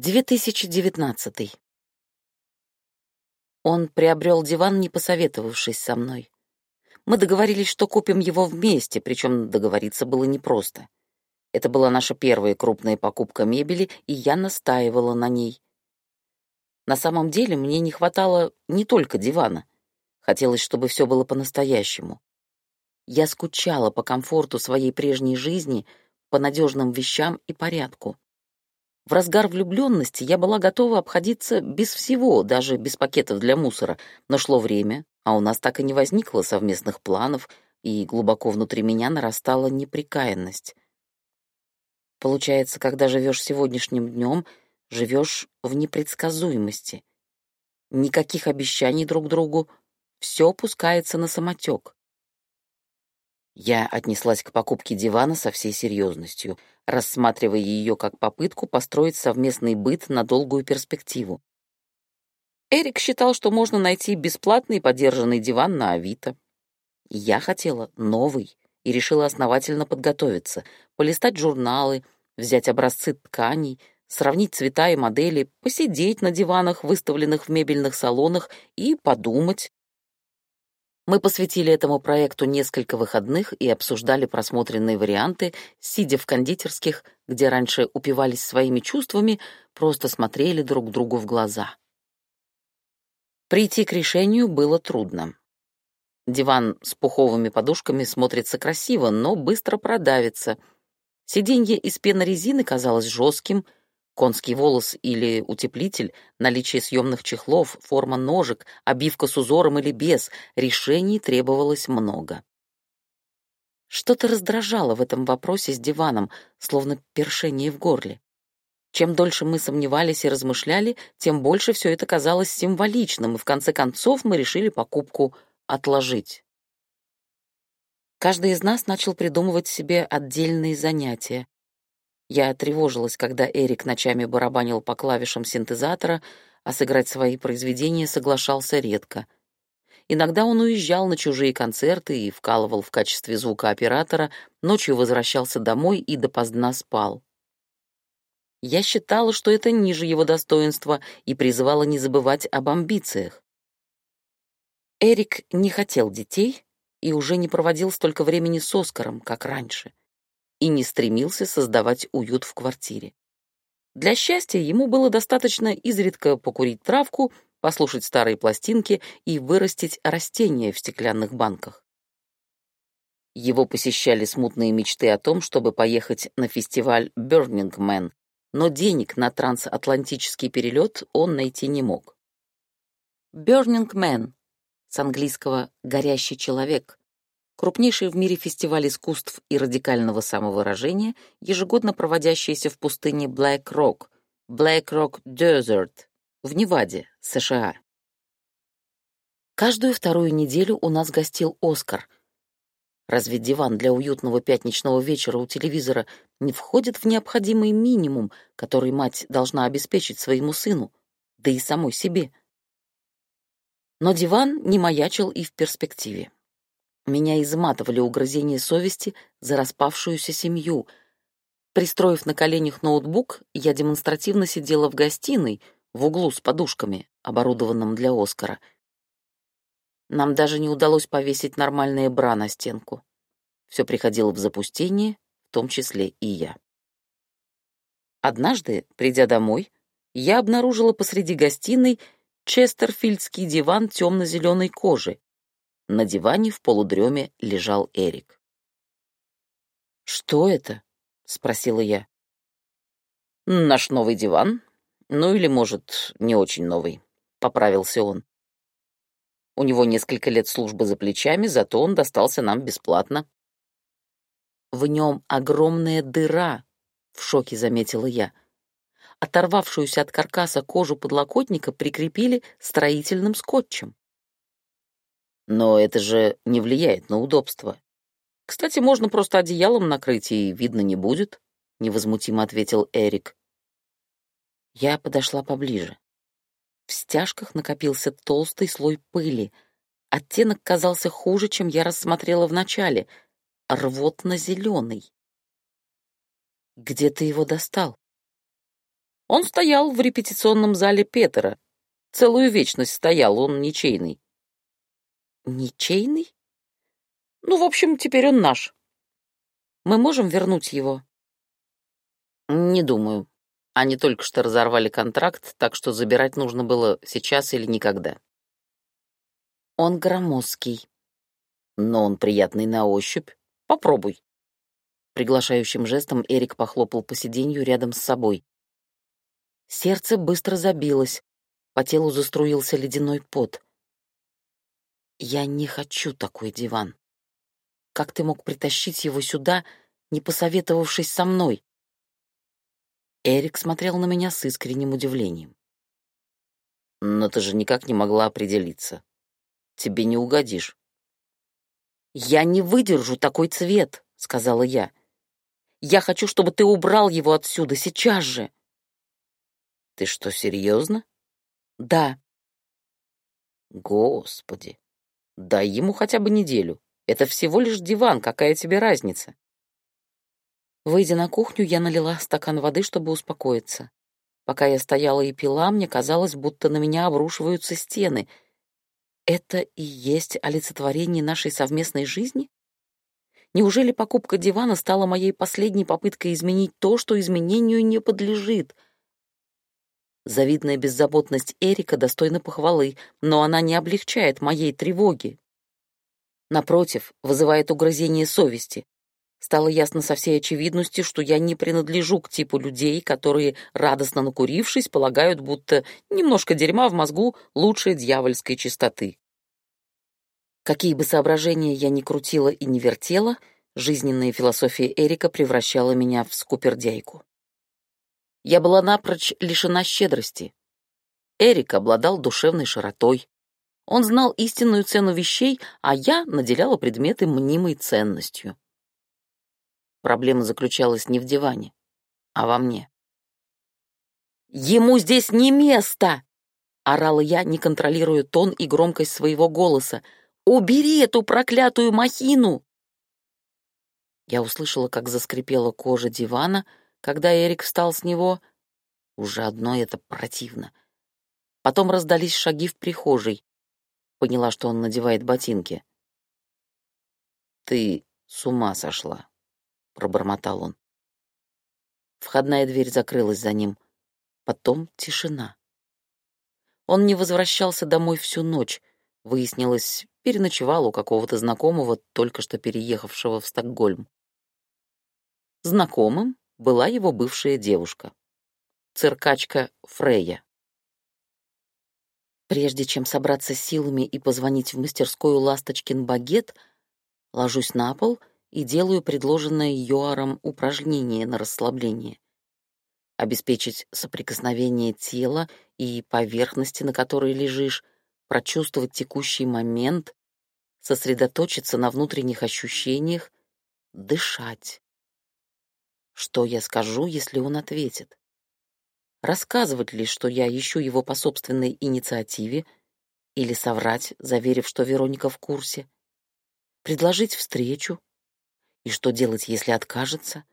2019. Он приобрел диван, не посоветовавшись со мной. Мы договорились, что купим его вместе, причем договориться было непросто. Это была наша первая крупная покупка мебели, и я настаивала на ней. На самом деле мне не хватало не только дивана. Хотелось, чтобы все было по-настоящему. Я скучала по комфорту своей прежней жизни, по надежным вещам и порядку. В разгар влюбленности я была готова обходиться без всего, даже без пакетов для мусора, но шло время, а у нас так и не возникло совместных планов, и глубоко внутри меня нарастала неприкаянность. Получается, когда живешь сегодняшним днем, живешь в непредсказуемости. Никаких обещаний друг другу, все пускается на самотек. Я отнеслась к покупке дивана со всей серьезностью, рассматривая ее как попытку построить совместный быт на долгую перспективу. Эрик считал, что можно найти бесплатный подержанный диван на Авито. Я хотела новый и решила основательно подготовиться, полистать журналы, взять образцы тканей, сравнить цвета и модели, посидеть на диванах, выставленных в мебельных салонах, и подумать, мы посвятили этому проекту несколько выходных и обсуждали просмотренные варианты, сидя в кондитерских, где раньше упивались своими чувствами, просто смотрели друг другу в глаза. Прийти к решению было трудно. Диван с пуховыми подушками смотрится красиво, но быстро продавится. Сиденье из пенорезины казалось жестким — Конский волос или утеплитель, наличие съемных чехлов, форма ножек, обивка с узором или без, решений требовалось много. Что-то раздражало в этом вопросе с диваном, словно першение в горле. Чем дольше мы сомневались и размышляли, тем больше все это казалось символичным, и в конце концов мы решили покупку отложить. Каждый из нас начал придумывать себе отдельные занятия. Я тревожилась, когда Эрик ночами барабанил по клавишам синтезатора, а сыграть свои произведения соглашался редко. Иногда он уезжал на чужие концерты и вкалывал в качестве звукооператора, ночью возвращался домой и допоздна спал. Я считала, что это ниже его достоинства, и призывала не забывать об амбициях. Эрик не хотел детей и уже не проводил столько времени с Оскаром, как раньше и не стремился создавать уют в квартире. Для счастья ему было достаточно изредка покурить травку, послушать старые пластинки и вырастить растения в стеклянных банках. Его посещали смутные мечты о том, чтобы поехать на фестиваль Burning Man, но денег на трансатлантический перелет он найти не мог. Burning Man с английского «горящий человек» крупнейший в мире фестиваль искусств и радикального самовыражения, ежегодно проводящийся в пустыне Black Rock, Black Rock Desert, в Неваде, США. Каждую вторую неделю у нас гостил Оскар. Разве диван для уютного пятничного вечера у телевизора не входит в необходимый минимум, который мать должна обеспечить своему сыну, да и самой себе? Но диван не маячил и в перспективе. Меня изматывали угрызения совести за распавшуюся семью. Пристроив на коленях ноутбук, я демонстративно сидела в гостиной, в углу с подушками, оборудованном для Оскара. Нам даже не удалось повесить нормальные бра на стенку. Все приходило в запустение, в том числе и я. Однажды, придя домой, я обнаружила посреди гостиной честерфильдский диван темно-зеленой кожи, на диване в полудреме лежал Эрик. «Что это?» — спросила я. «Наш новый диван. Ну или, может, не очень новый», — поправился он. «У него несколько лет службы за плечами, зато он достался нам бесплатно». «В нем огромная дыра», — в шоке заметила я. Оторвавшуюся от каркаса кожу подлокотника прикрепили строительным скотчем. Но это же не влияет на удобство. Кстати, можно просто одеялом накрыть, и видно не будет, — невозмутимо ответил Эрик. Я подошла поближе. В стяжках накопился толстый слой пыли. Оттенок казался хуже, чем я рассмотрела вначале — рвотно-зеленый. «Где ты его достал?» Он стоял в репетиционном зале Петера. Целую вечность стоял, он ничейный. Ничейный? Ну, в общем, теперь он наш. Мы можем вернуть его? Не думаю. Они только что разорвали контракт, так что забирать нужно было сейчас или никогда. Он громоздкий. Но он приятный на ощупь. Попробуй. Приглашающим жестом Эрик похлопал по сиденью рядом с собой. Сердце быстро забилось, по телу заструился ледяной пот. Я не хочу такой диван. Как ты мог притащить его сюда, не посоветовавшись со мной? Эрик смотрел на меня с искренним удивлением. Но ты же никак не могла определиться. Тебе не угодишь. Я не выдержу такой цвет, сказала я. Я хочу, чтобы ты убрал его отсюда сейчас же. Ты что, серьезно? Да. Господи, дай ему хотя бы неделю. Это всего лишь диван, какая тебе разница? Выйдя на кухню, я налила стакан воды, чтобы успокоиться. Пока я стояла и пила, мне казалось, будто на меня обрушиваются стены. Это и есть олицетворение нашей совместной жизни? Неужели покупка дивана стала моей последней попыткой изменить то, что изменению не подлежит? Завидная беззаботность Эрика достойна похвалы, но она не облегчает моей тревоги. Напротив, вызывает угрызение совести. Стало ясно со всей очевидностью, что я не принадлежу к типу людей, которые, радостно накурившись, полагают, будто немножко дерьма в мозгу лучше дьявольской чистоты. Какие бы соображения я ни крутила и не вертела, жизненная философия Эрика превращала меня в скупердяйку. Я была напрочь лишена щедрости. Эрик обладал душевной широтой. Он знал истинную цену вещей, а я наделяла предметы мнимой ценностью. Проблема заключалась не в диване, а во мне. «Ему здесь не место!» — орала я, не контролируя тон и громкость своего голоса. Убери эту проклятую махину!» Я услышала, как заскрипела кожа дивана, когда Эрик встал с него. Уже одно это противно. Потом раздались шаги в прихожей. Поняла, что он надевает ботинки. «Ты с ума сошла», — пробормотал он. Входная дверь закрылась за ним. Потом тишина. Он не возвращался домой всю ночь. Выяснилось, переночевал у какого-то знакомого, только что переехавшего в Стокгольм. Знакомым была его бывшая девушка, циркачка Фрея. Прежде чем собраться силами и позвонить в мастерскую «Ласточкин багет», ложусь на пол и делаю предложенное Йоаром упражнение на расслабление. Обеспечить соприкосновение тела и поверхности, на которой лежишь, прочувствовать текущий момент, сосредоточиться на внутренних ощущениях, дышать. Что я скажу, если он ответит? Рассказывать ли, что я ищу его по собственной инициативе, или соврать, заверив, что Вероника в курсе? Предложить встречу? И что делать, если откажется?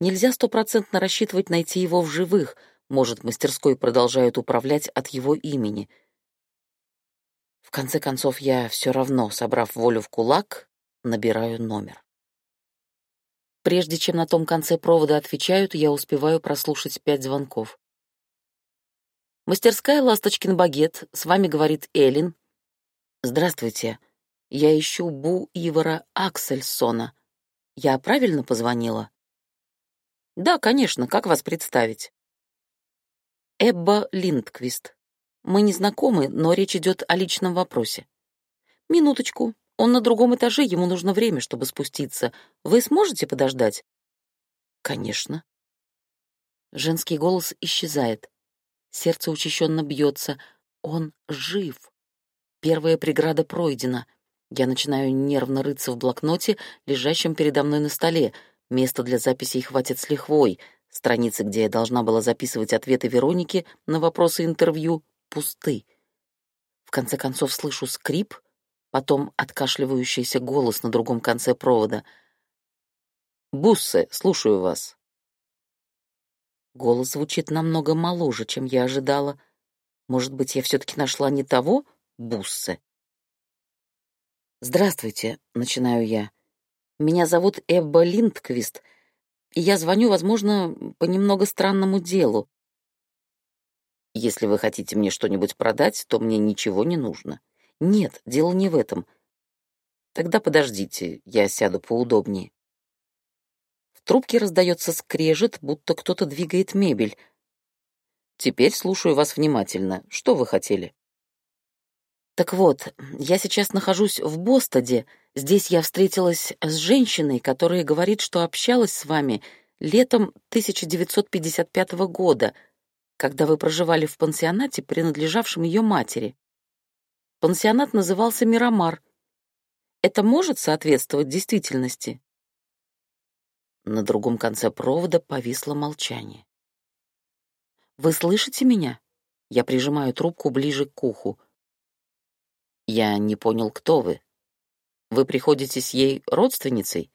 Нельзя стопроцентно рассчитывать найти его в живых, может, мастерской продолжают управлять от его имени — конце концов, я все равно, собрав волю в кулак, набираю номер. Прежде чем на том конце провода отвечают, я успеваю прослушать пять звонков. «Мастерская «Ласточкин багет», с вами говорит Элин. «Здравствуйте, я ищу Бу Ивара Аксельсона. Я правильно позвонила?» «Да, конечно, как вас представить?» «Эбба Линдквист. Мы не знакомы, но речь идет о личном вопросе. Минуточку. Он на другом этаже, ему нужно время, чтобы спуститься. Вы сможете подождать? Конечно. Женский голос исчезает. Сердце учащенно бьется. Он жив. Первая преграда пройдена. Я начинаю нервно рыться в блокноте, лежащем передо мной на столе. Места для записей хватит с лихвой. Страницы, где я должна была записывать ответы Вероники на вопросы интервью, пусты. В конце концов слышу скрип, потом откашливающийся голос на другом конце провода. «Буссе, слушаю вас». Голос звучит намного моложе, чем я ожидала. Может быть, я все-таки нашла не того Буссе? «Здравствуйте», — начинаю я. «Меня зовут Эбба Линдквист, и я звоню, возможно, по немного странному делу. Если вы хотите мне что-нибудь продать, то мне ничего не нужно. Нет, дело не в этом. Тогда подождите, я сяду поудобнее. В трубке раздается скрежет, будто кто-то двигает мебель. Теперь слушаю вас внимательно. Что вы хотели? Так вот, я сейчас нахожусь в Бостоде. Здесь я встретилась с женщиной, которая говорит, что общалась с вами летом 1955 года, когда вы проживали в пансионате, принадлежавшем ее матери. Пансионат назывался «Мирамар». Это может соответствовать действительности? На другом конце провода повисло молчание. «Вы слышите меня?» Я прижимаю трубку ближе к уху. «Я не понял, кто вы. Вы приходите с ей родственницей?»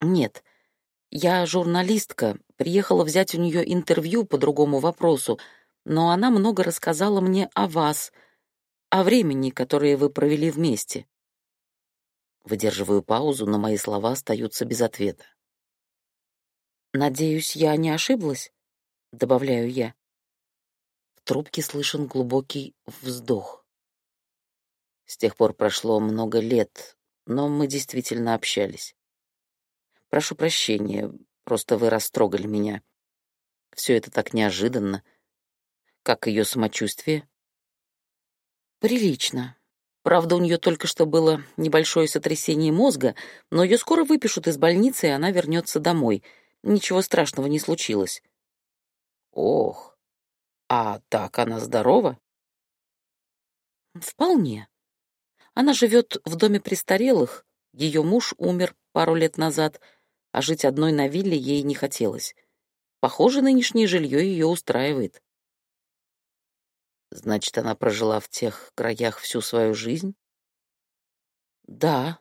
«Нет. Я журналистка, приехала взять у нее интервью по другому вопросу, но она много рассказала мне о вас, о времени, которое вы провели вместе». Выдерживаю паузу, но мои слова остаются без ответа. «Надеюсь, я не ошиблась?» — добавляю я. В трубке слышен глубокий вздох. С тех пор прошло много лет, но мы действительно общались. Прошу прощения, просто вы растрогали меня. Все это так неожиданно. Как ее самочувствие? Прилично. Правда, у нее только что было небольшое сотрясение мозга, но ее скоро выпишут из больницы, и она вернется домой — Ничего страшного не случилось. Ох, а так она здорова? Вполне. Она живет в доме престарелых, ее муж умер пару лет назад, а жить одной на вилле ей не хотелось. Похоже, нынешнее жилье ее устраивает. Значит, она прожила в тех краях всю свою жизнь? Да.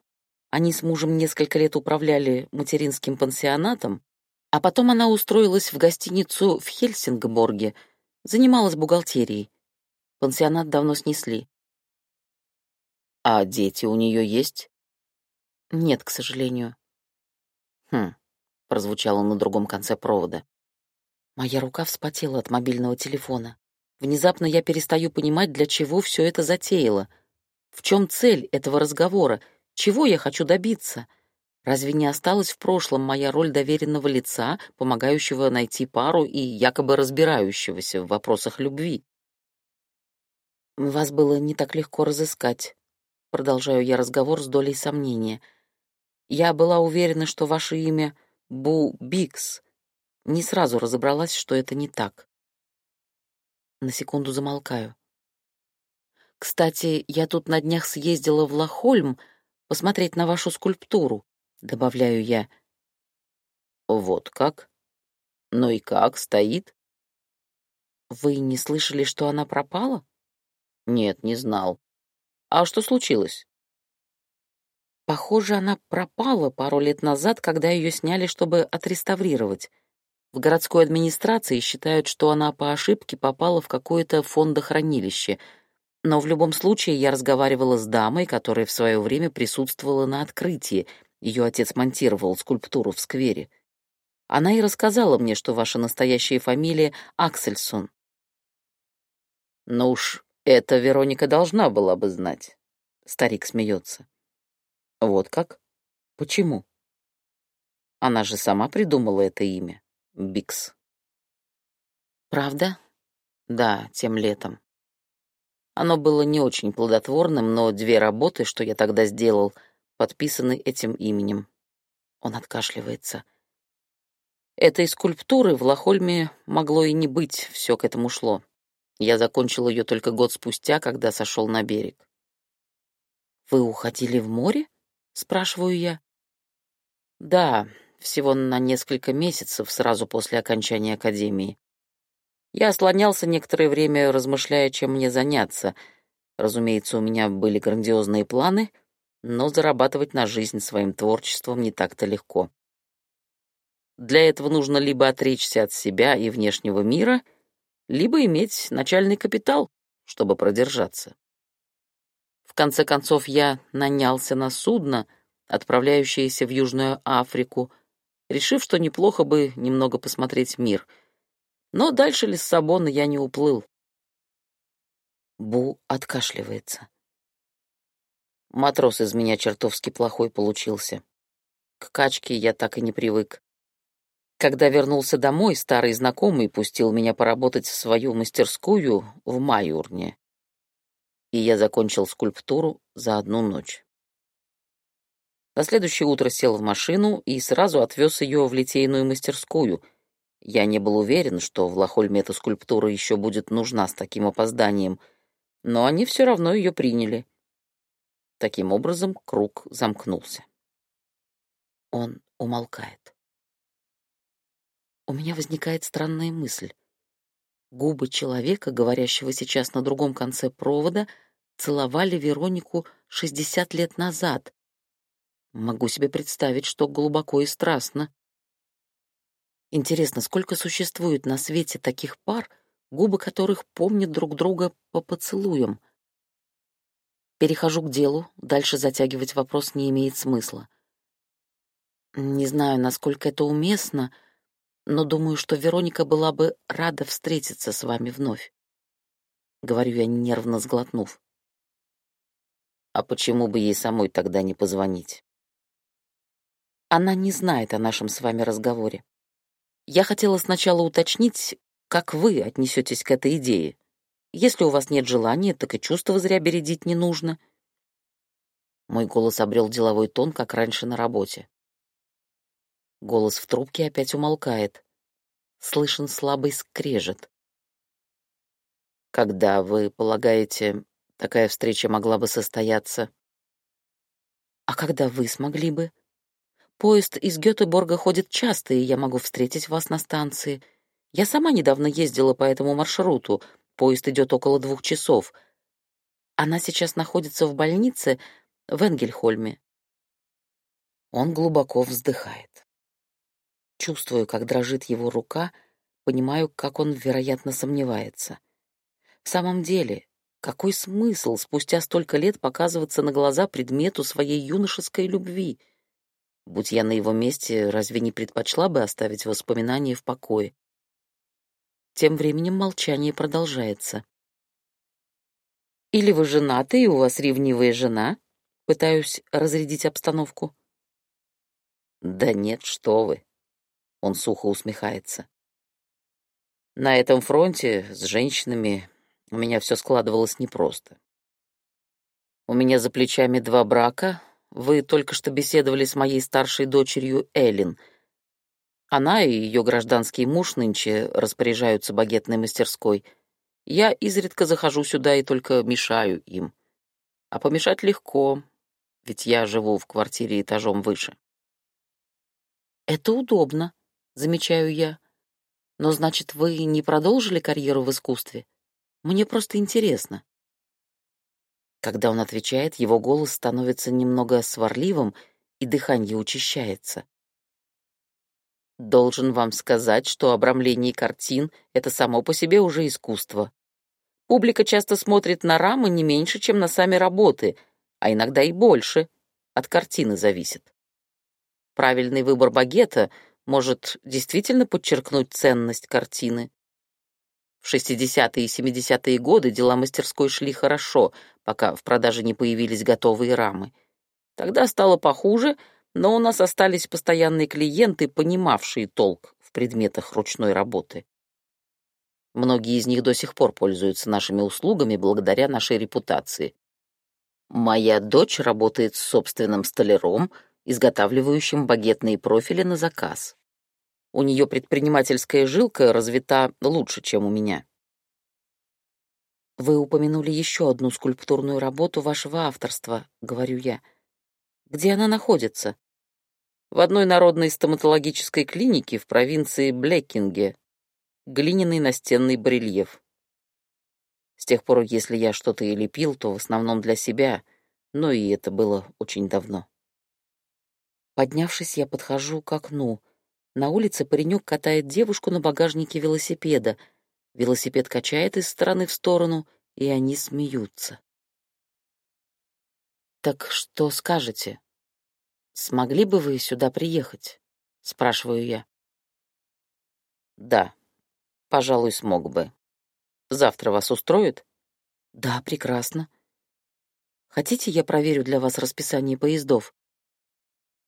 Они с мужем несколько лет управляли материнским пансионатом, а потом она устроилась в гостиницу в Хельсингборге, занималась бухгалтерией. Пансионат давно снесли. А дети у нее есть? Нет, к сожалению. Хм, прозвучало на другом конце провода. Моя рука вспотела от мобильного телефона. Внезапно я перестаю понимать, для чего все это затеяло. В чем цель этого разговора? Чего я хочу добиться? — Разве не осталась в прошлом моя роль доверенного лица, помогающего найти пару и якобы разбирающегося в вопросах любви? Вас было не так легко разыскать. Продолжаю я разговор с долей сомнения. Я была уверена, что ваше имя Бу Бикс. Не сразу разобралась, что это не так. На секунду замолкаю. Кстати, я тут на днях съездила в Лахольм посмотреть на вашу скульптуру. — добавляю я. «Вот как? Ну и как, стоит?» «Вы не слышали, что она пропала?» «Нет, не знал. А что случилось?» Похоже, она пропала пару лет назад, когда ее сняли, чтобы отреставрировать. В городской администрации считают, что она по ошибке попала в какое-то фондохранилище. Но в любом случае я разговаривала с дамой, которая в свое время присутствовала на открытии — ее отец монтировал скульптуру в сквере. Она и рассказала мне, что ваша настоящая фамилия Аксельсон. Ну уж это Вероника должна была бы знать. Старик смеется. Вот как? Почему? Она же сама придумала это имя. Бикс. Правда? Да, тем летом. Оно было не очень плодотворным, но две работы, что я тогда сделал — подписаны этим именем. Он откашливается. Этой скульптуры в Лохольме могло и не быть, все к этому шло. Я закончил ее только год спустя, когда сошел на берег. «Вы уходили в море?» — спрашиваю я. «Да, всего на несколько месяцев сразу после окончания академии. Я слонялся некоторое время, размышляя, чем мне заняться. Разумеется, у меня были грандиозные планы — но зарабатывать на жизнь своим творчеством не так-то легко. для этого нужно либо отречься от себя и внешнего мира, либо иметь начальный капитал, чтобы продержаться. В конце концов, я нанялся на судно, отправляющееся в Южную Африку, решив, что неплохо бы немного посмотреть мир. Но дальше Лиссабона я не уплыл. Бу откашливается. Матрос из меня чертовски плохой получился. К качке я так и не привык. Когда вернулся домой, старый знакомый пустил меня поработать в свою мастерскую в Майурне. И я закончил скульптуру за одну ночь. На следующее утро сел в машину и сразу отвез ее в литейную мастерскую. Я не был уверен, что в Лохольме эта скульптура еще будет нужна с таким опозданием, но они все равно ее приняли. Таким образом, круг замкнулся. Он умолкает. У меня возникает странная мысль. Губы человека, говорящего сейчас на другом конце провода, целовали Веронику 60 лет назад, Могу себе представить, что глубоко и страстно. Интересно, сколько существует на свете таких пар, губы которых помнят друг друга по поцелуям? Перехожу к делу, дальше затягивать вопрос не имеет смысла. Не знаю, насколько это уместно, но думаю, что Вероника была бы рада встретиться с вами вновь. Говорю я, нервно сглотнув. А почему бы ей самой тогда не позвонить? Она не знает о нашем с вами разговоре. Я хотела сначала уточнить, как вы отнесетесь к этой идее. Если у вас нет желания, так и чувства зря бередить не нужно. Мой голос обрел деловой тон, как раньше на работе. Голос в трубке опять умолкает. Слышен слабый скрежет. Когда вы полагаете, такая встреча могла бы состояться? А когда вы смогли бы? Поезд из Гётеборга ходит часто, и я могу встретить вас на станции. Я сама недавно ездила по этому маршруту. Поезд идет около двух часов. Она сейчас находится в больнице в Энгельхольме. Он глубоко вздыхает. Чувствую, как дрожит его рука, понимаю, как он, вероятно, сомневается. В самом деле, какой смысл спустя столько лет показываться на глаза предмету своей юношеской любви — Будь я на его месте, разве не предпочла бы оставить воспоминания в покое? Тем временем молчание продолжается. «Или вы женаты, и у вас ревнивая жена?» Пытаюсь разрядить обстановку. «Да нет, что вы!» Он сухо усмехается. «На этом фронте с женщинами у меня все складывалось непросто. У меня за плечами два брака, вы только что беседовали с моей старшей дочерью Эллен. Она и ее гражданский муж нынче распоряжаются багетной мастерской. Я изредка захожу сюда и только мешаю им. А помешать легко, ведь я живу в квартире этажом выше. Это удобно, замечаю я. Но значит, вы не продолжили карьеру в искусстве? Мне просто интересно. Когда он отвечает, его голос становится немного сварливым, и дыхание учащается. Должен вам сказать, что обрамление картин — это само по себе уже искусство. Публика часто смотрит на рамы не меньше, чем на сами работы, а иногда и больше. От картины зависит. Правильный выбор багета может действительно подчеркнуть ценность картины. В 60-е и 70-е годы дела мастерской шли хорошо, пока в продаже не появились готовые рамы. Тогда стало похуже, но у нас остались постоянные клиенты, понимавшие толк в предметах ручной работы. Многие из них до сих пор пользуются нашими услугами благодаря нашей репутации. Моя дочь работает с собственным столяром, изготавливающим багетные профили на заказ. У нее предпринимательская жилка развита лучше, чем у меня. Вы упомянули еще одну скульптурную работу вашего авторства, говорю я. Где она находится? В одной народной стоматологической клинике в провинции Блекинге. Глиняный настенный барельеф. С тех пор, если я что-то и лепил, то в основном для себя, но и это было очень давно. Поднявшись, я подхожу к окну. На улице паренек катает девушку на багажнике велосипеда. Велосипед качает из стороны в сторону, и они смеются. «Так что скажете? Смогли бы вы сюда приехать?» — спрашиваю я. «Да, пожалуй, смог бы. Завтра вас устроит?» «Да, прекрасно. Хотите, я проверю для вас расписание поездов?»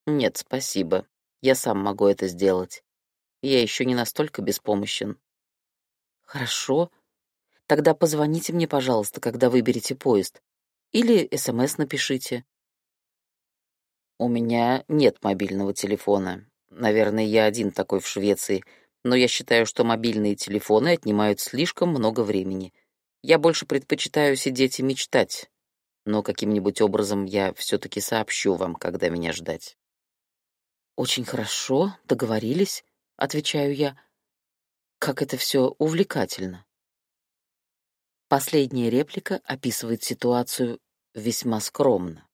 «Нет, спасибо. Я сам могу это сделать. Я еще не настолько беспомощен». «Хорошо. Тогда позвоните мне, пожалуйста, когда выберете поезд. Или СМС напишите». «У меня нет мобильного телефона. Наверное, я один такой в Швеции, но я считаю, что мобильные телефоны отнимают слишком много времени. Я больше предпочитаю сидеть и мечтать, но каким-нибудь образом я все-таки сообщу вам, когда меня ждать». «Очень хорошо, договорились», — отвечаю я. «Как это все увлекательно». Последняя реплика описывает ситуацию весьма скромно.